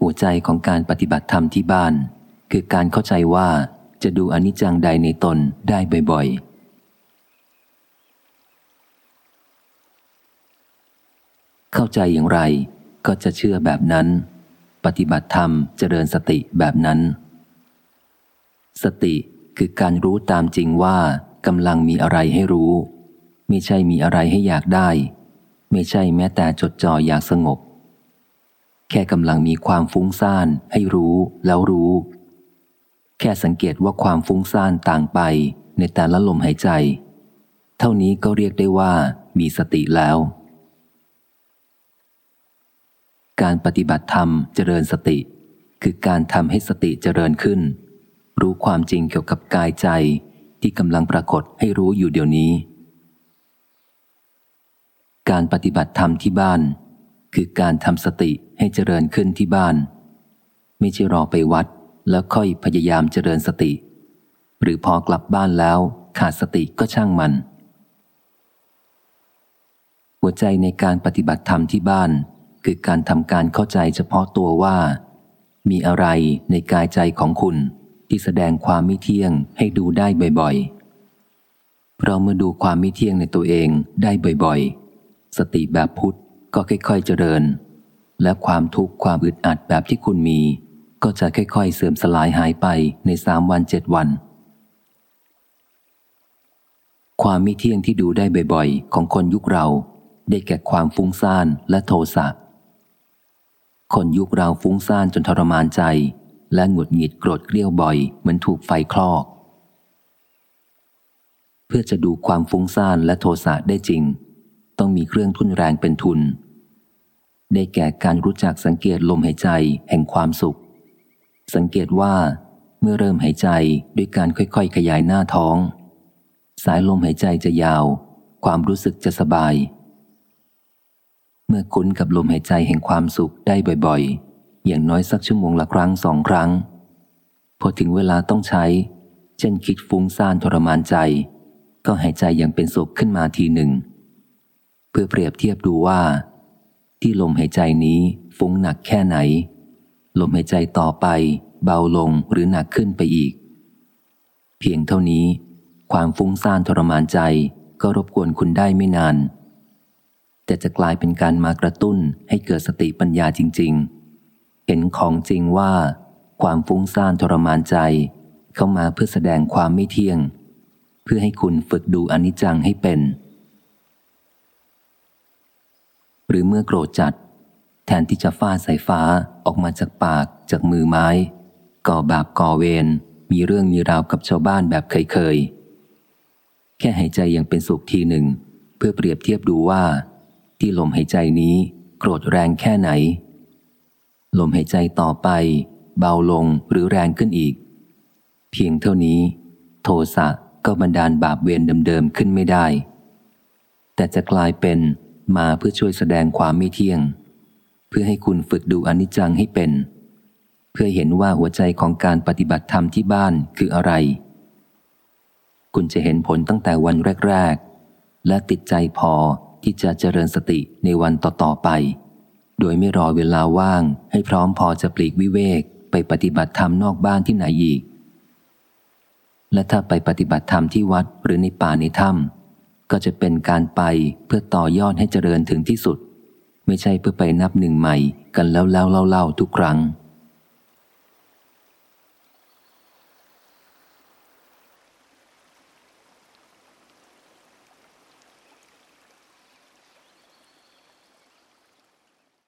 หัวใจของการปฏิบัติธรรมที่บ้าน คือการเข้าใจว่าจะดูอนิจจังใดในตนได้บ่อย ๆเข้าใจอย่างไรก็จะเชื่อแบบนั้น ปฏิบัติธรรมเจริญสติแบบนั้น สติคือการรู้ตามจริงว่ากำลังมีอะไรให้รู้ ไม่ใช่มีอะไรให้อยากได้ ไม่ใช่แม้แต่จดจ่ออยากสงบ แค่กำลังมีความฟุ้งซ่านให้รู้แล้วรู้ แค่สังเกตว่าความฟุ้งซ่านต่างไปในแต่ละลมหายใจ เท่านี้ก็เรียกได้ว่ามีสติแล้ว การปฏิบัติธรรมเจริญสติ คือการทำให้สติเจริญขึ้น รู้ความจริงเกี่ยวกับกายใจที่กำลังปรากฏให้รู้อยู่เดี๋ยวนี้ การปฏิบัติธรรมที่บ้าน คือการทำสติให้เจริญขึ้นที่บ้าน ไม่ใช่รอไปวัดแล้วค่อยพยายามเจริญสติ หรือพอกลับบ้านแล้วขาดสติก็ช่างมัน หัวใจในการปฏิบัติธรรมที่บ้าน คือการทำการเข้าใจเฉพาะตัวว่า มีอะไรในกายใจของคุณที่แสดงความไม่เที่ยงให้ดูได้บ่อยๆ เราเมื่อดูความไม่เที่ยงในตัวเองได้บ่อยๆ สติแบบพุทธ ก็ค่อยๆเจริญ และความทุกข์ความอึดอัดแบบที่คุณมี ก็จะค่อยๆ เสื่อมสลายหายไปในสามวันเจ็ดวัน ความม่เที่ยงที่ดูได้บ่อยๆ ของคนยุคเรา ได้แก่ความฟุ้งซ่านและโทสะคนยุคเราฟุ้งซ่านจนทรมานใจ และหงุดหงิดโกรธเกลี้ยวบ่อย เหมือนถูกไฟคลอก เพื่อจะดูความฟุ้งซ่านและโทสะได้จริง ต้องมีเครื่องทุนแรงเป็นทุน ได้แก่การรู้จักสังเกตลมหายใจแห่งความสุข สังเกตว่า เมื่อเริ่มหายใจด้วยการค่อยๆ ขยายหน้าท้อง สายลมหายใจจะยาว ความรู้สึกจะสบาย เมื่อคุ้นกับลมหายใจแห่งความสุขได้บ่อยๆ อย่างน้อยสักชั่วโมงละครั้งสองครั้ง พอถึงเวลาต้องใช้ เช่นคิดฟุ้งซ่านทรมานใจ ก็หายใจอย่างเป็นสุขขึ้นมาทีหนึ่ง เพื่อเปรียบเทียบดูว่า ที่ลมหายใจนี้ฟุ้งหนักแค่ไหน ลมหายใจต่อไป เบาลงหรือหนักขึ้นไปอีก เพียงเท่านี้ ความฟุ้งซ่านทรมานใจก็รบกวนคุณได้ไม่นาน แต่จะกลายเป็นการมากระตุ้นให้เกิดสติปัญญาจริง ๆ เห็นของจริงว่า ความฟุ้งซ่านทรมานใจ เข้ามาเพื่อแสดงความไม่เที่ยง เพื่อให้คุณฝึกดูอนิจจังให้เป็น หรือเมื่อโกรธจัด แทนที่จะฟาดสายฟ้าออกมาจากปากจากมือไม้ ก่อบาปก่อเวรมีเรื่องมีราวกับชาวบ้านแบบเคยๆ แค่หายใจยังเป็นสุขทีหนึ่ง เพื่อเปรียบเทียบดูว่า ที่ลมหายใจนี้โกรธแรงแค่ไหน ลมหายใจต่อไป เบาลงหรือแรงขึ้นอีก เพียงเท่านี้ โทสะก็บันดาลบาปเวรเดิมๆขึ้นไม่ได้ แต่จะกลายเป็น มาเพื่อช่วยแสดงความไม่เที่ยง เพื่อให้คุณฝึกดูอนิจจังให้เป็น เพื่อเห็นว่าหัวใจของการปฏิบัติธรรมที่บ้านคืออะไร คุณจะเห็นผลตั้งแต่วันแรก ๆ และติดใจพอที่จะเจริญสติในวันต่อ ๆ ไป โดยไม่รอเวลาว่างให้พร้อมพอจะปลีกวิเวกไปปฏิบัติธรรมนอกบ้านที่ไหนอีก และถ้าไปปฏิบัติธรรมที่วัดหรือในป่าในถ้ำ ก็จะเป็นการไปเพื่อต่อยอดให้เจริญถึงที่สุด ไม่ใช่เพื่อไปนับหนึ่งใหม่กันแล้วแล้วเล่าๆทุกครั้ง